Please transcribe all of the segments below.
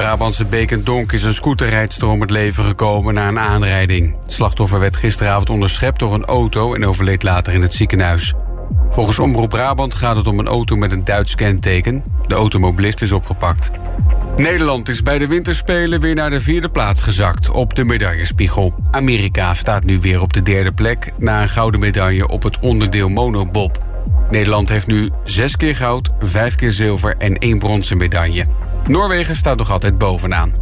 Brabantse Beek en Donk is een scooterrijdster om het leven gekomen na een aanrijding. Het slachtoffer werd gisteravond onderschept door een auto en overleed later in het ziekenhuis. Volgens Omroep Brabant gaat het om een auto met een Duits kenteken. De automobilist is opgepakt. Nederland is bij de winterspelen weer naar de vierde plaats gezakt op de medaillespiegel. Amerika staat nu weer op de derde plek na een gouden medaille op het onderdeel monobob. Nederland heeft nu zes keer goud, vijf keer zilver en één bronzen medaille. Noorwegen staat nog altijd bovenaan.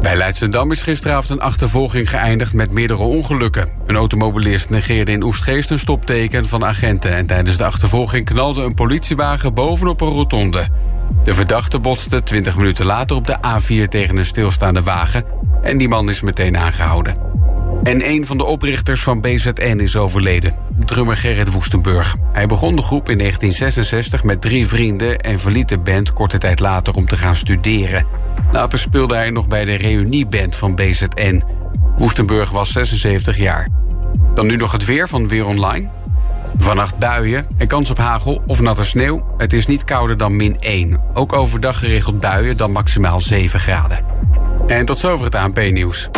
Bij Leidschendam is gisteravond een achtervolging geëindigd met meerdere ongelukken. Een automobilist negeerde in Oestgeest een stopteken van agenten... en tijdens de achtervolging knalde een politiewagen bovenop een rotonde. De verdachte botste 20 minuten later op de A4 tegen een stilstaande wagen... en die man is meteen aangehouden. En een van de oprichters van BZN is overleden, drummer Gerrit Woestenburg. Hij begon de groep in 1966 met drie vrienden... en verliet de band korte tijd later om te gaan studeren. Later speelde hij nog bij de reunieband van BZN. Woestenburg was 76 jaar. Dan nu nog het weer van Weer Online. Vannacht buien en kans op hagel of natte sneeuw. Het is niet kouder dan min 1. Ook overdag geregeld buien dan maximaal 7 graden. En tot zover het ANP-nieuws.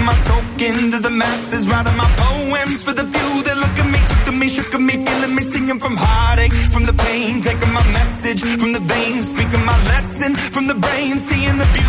Taking my soak into the masses, writing my poems for the few that look at me, took to me, shook at me, feeling me, singing from heartache, from the pain, taking my message from the veins, speaking my lesson from the brain, seeing the beauty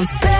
bounce back.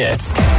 Had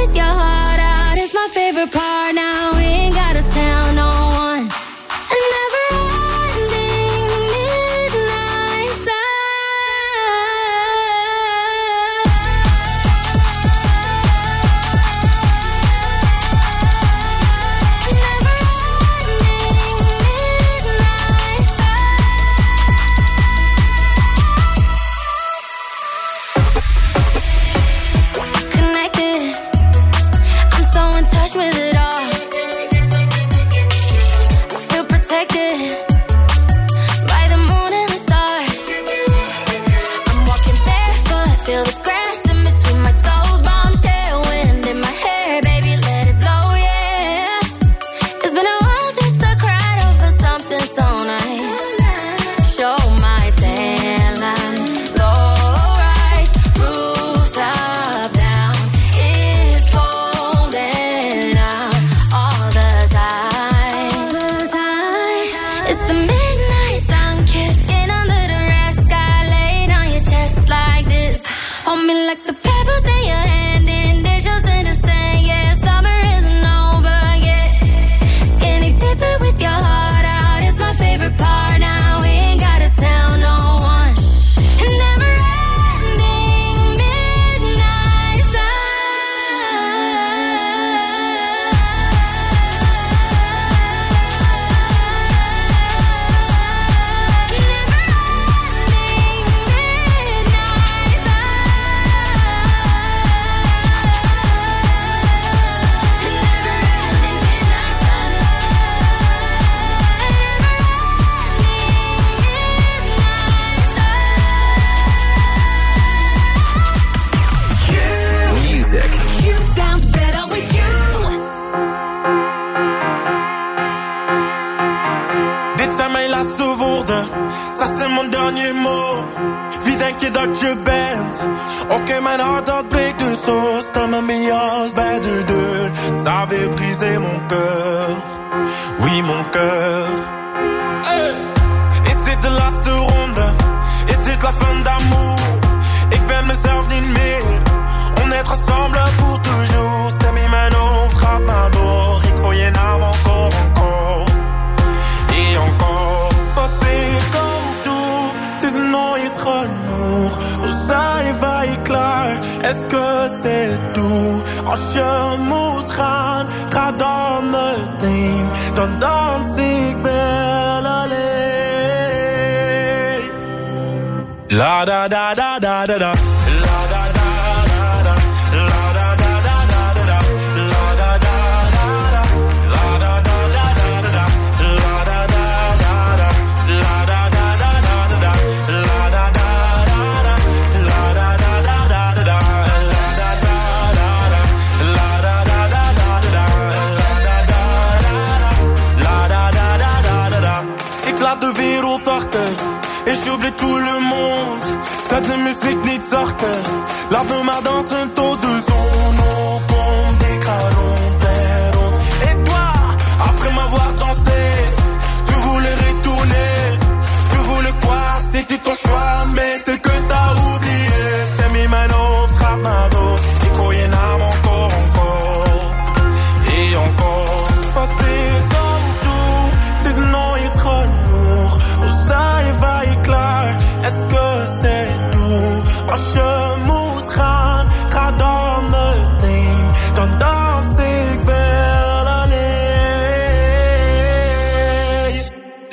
with your heart out it's my favorite part.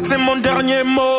C'est mon dernier mot.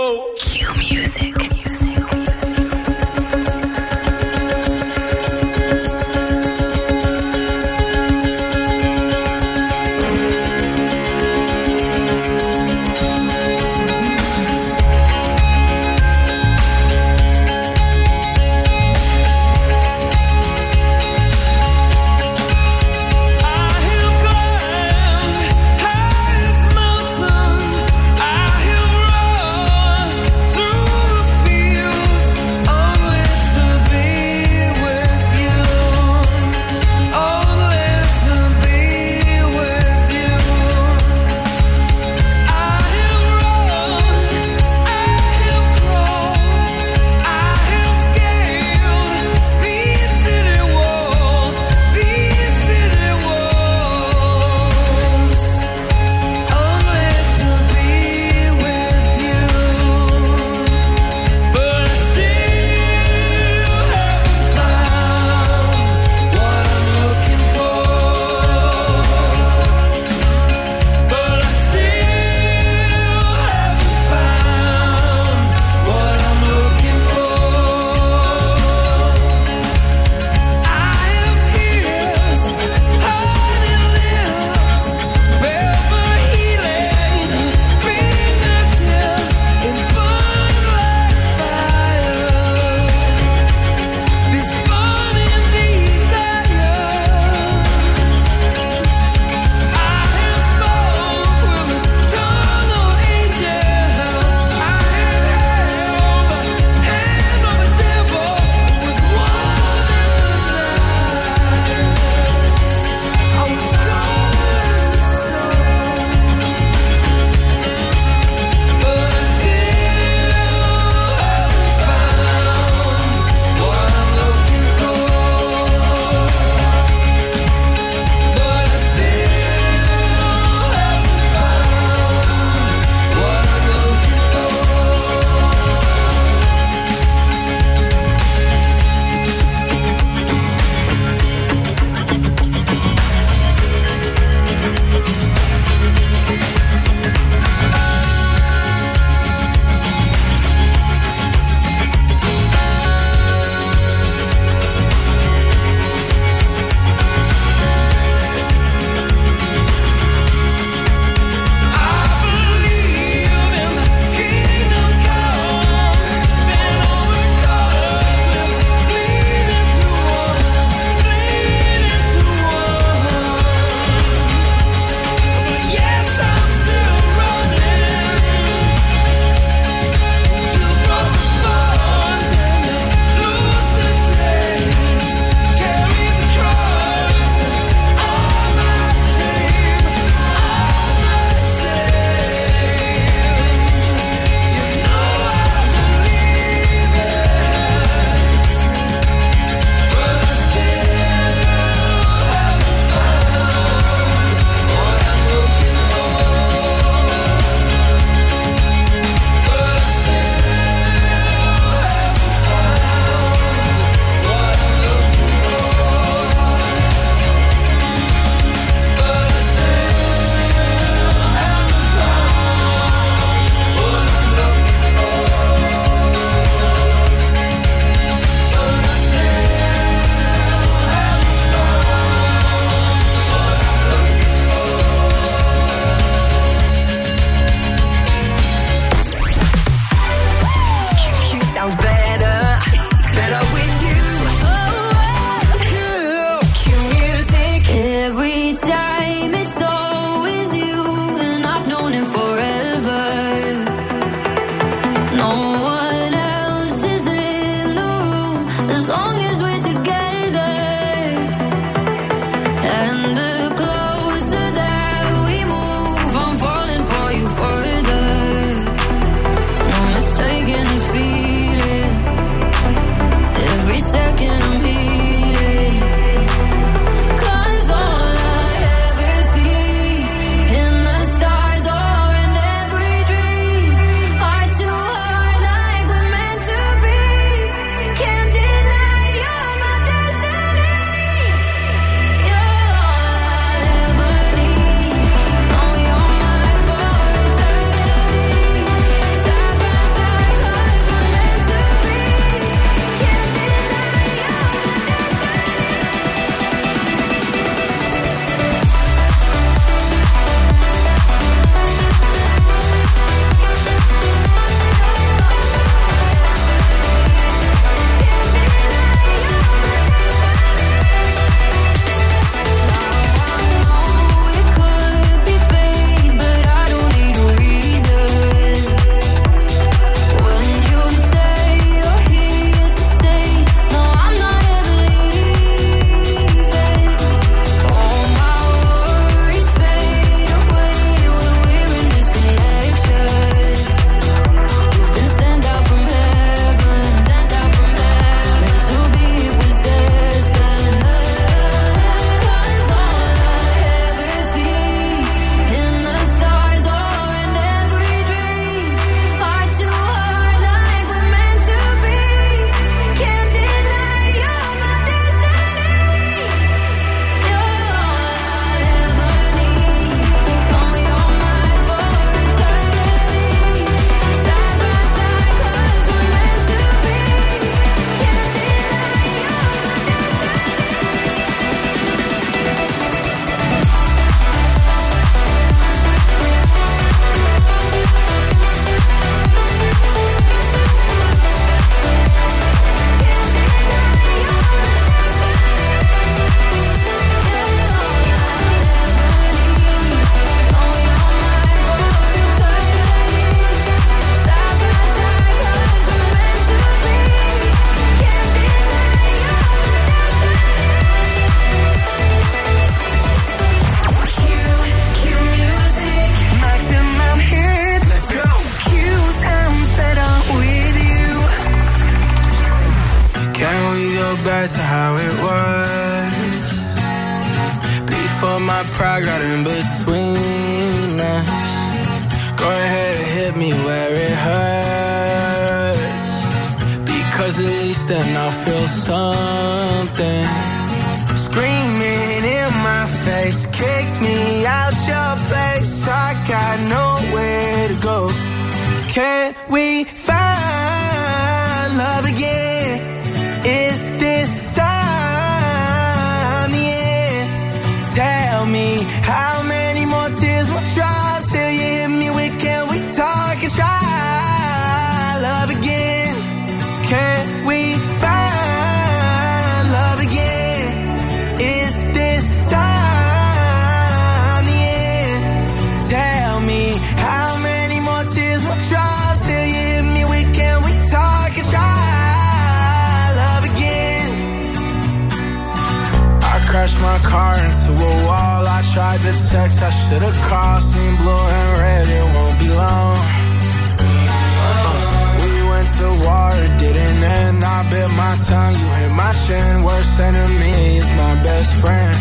you hit my shin. Worst enemy is my best friend.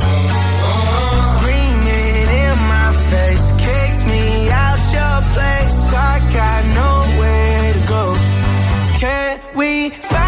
Oh, oh, oh. Screaming in my face, kicked me out your place. I got nowhere to go. Can we find?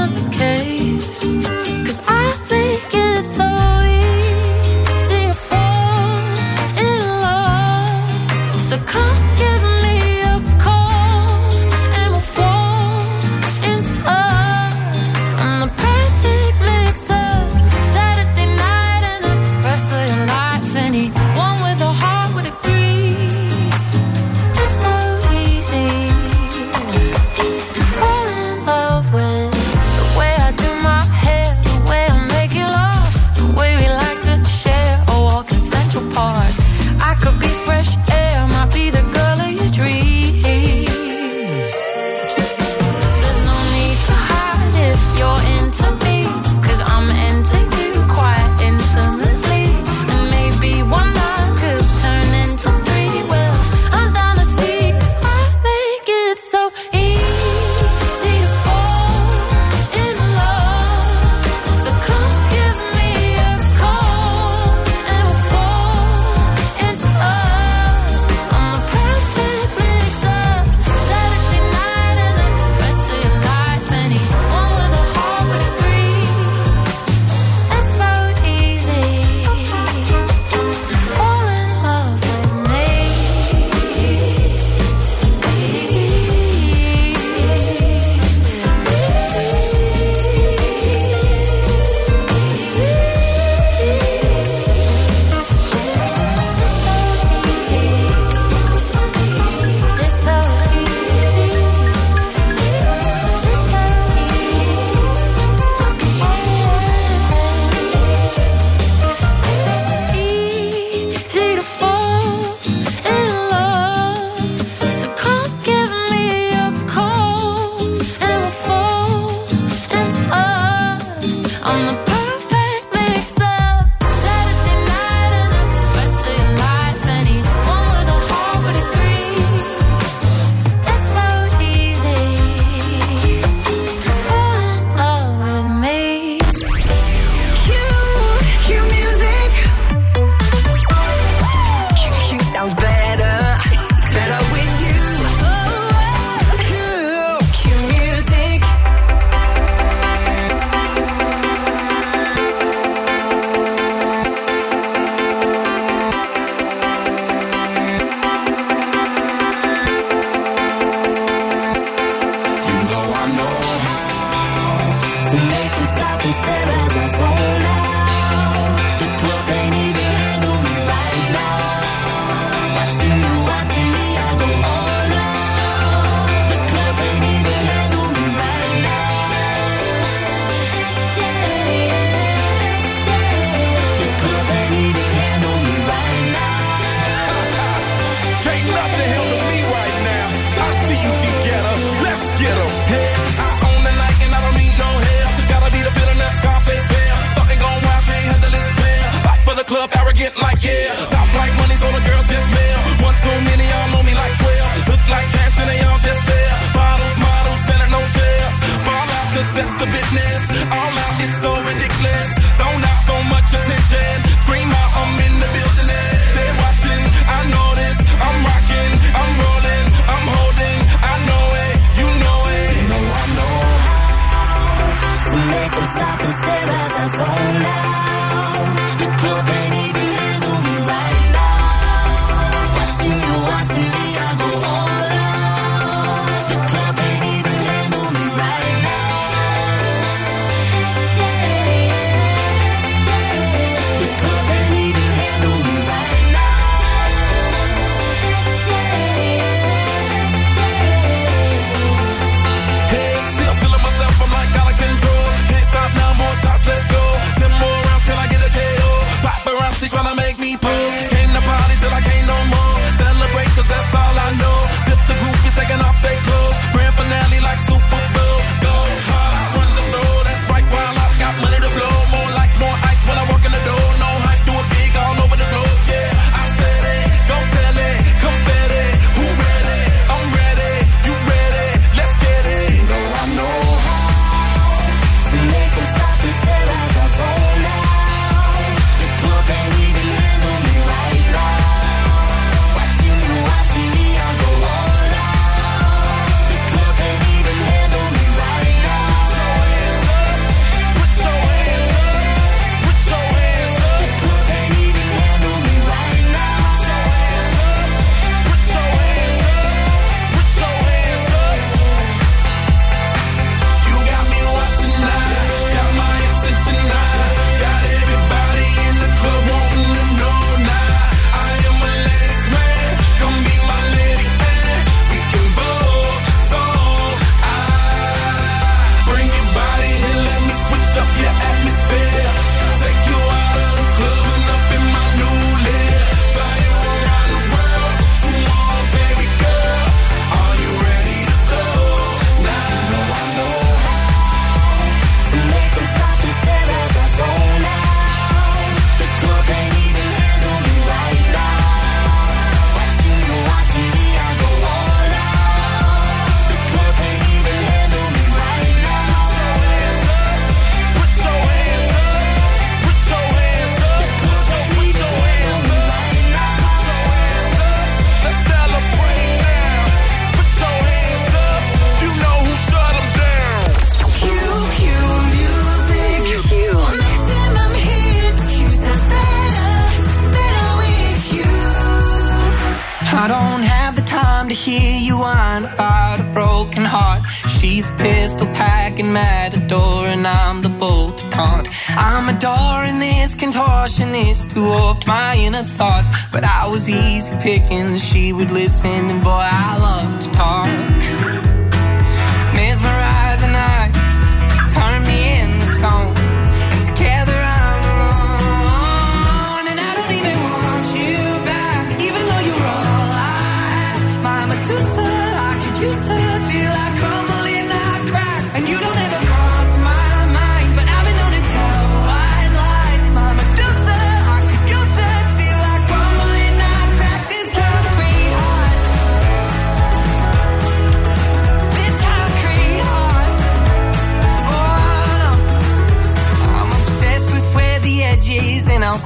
up arrogant like yeah. Top like money's all the girls just male. One too many, y'all know me like 12. Look like cash and they all just there. Bottles, models, better no jail. Fall out, cause that's the business. I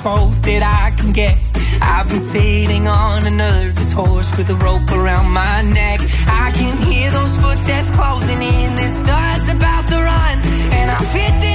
close that I can get. I've been sitting on a nervous horse with a rope around my neck. I can hear those footsteps closing in. This starts about to run, and I fit this.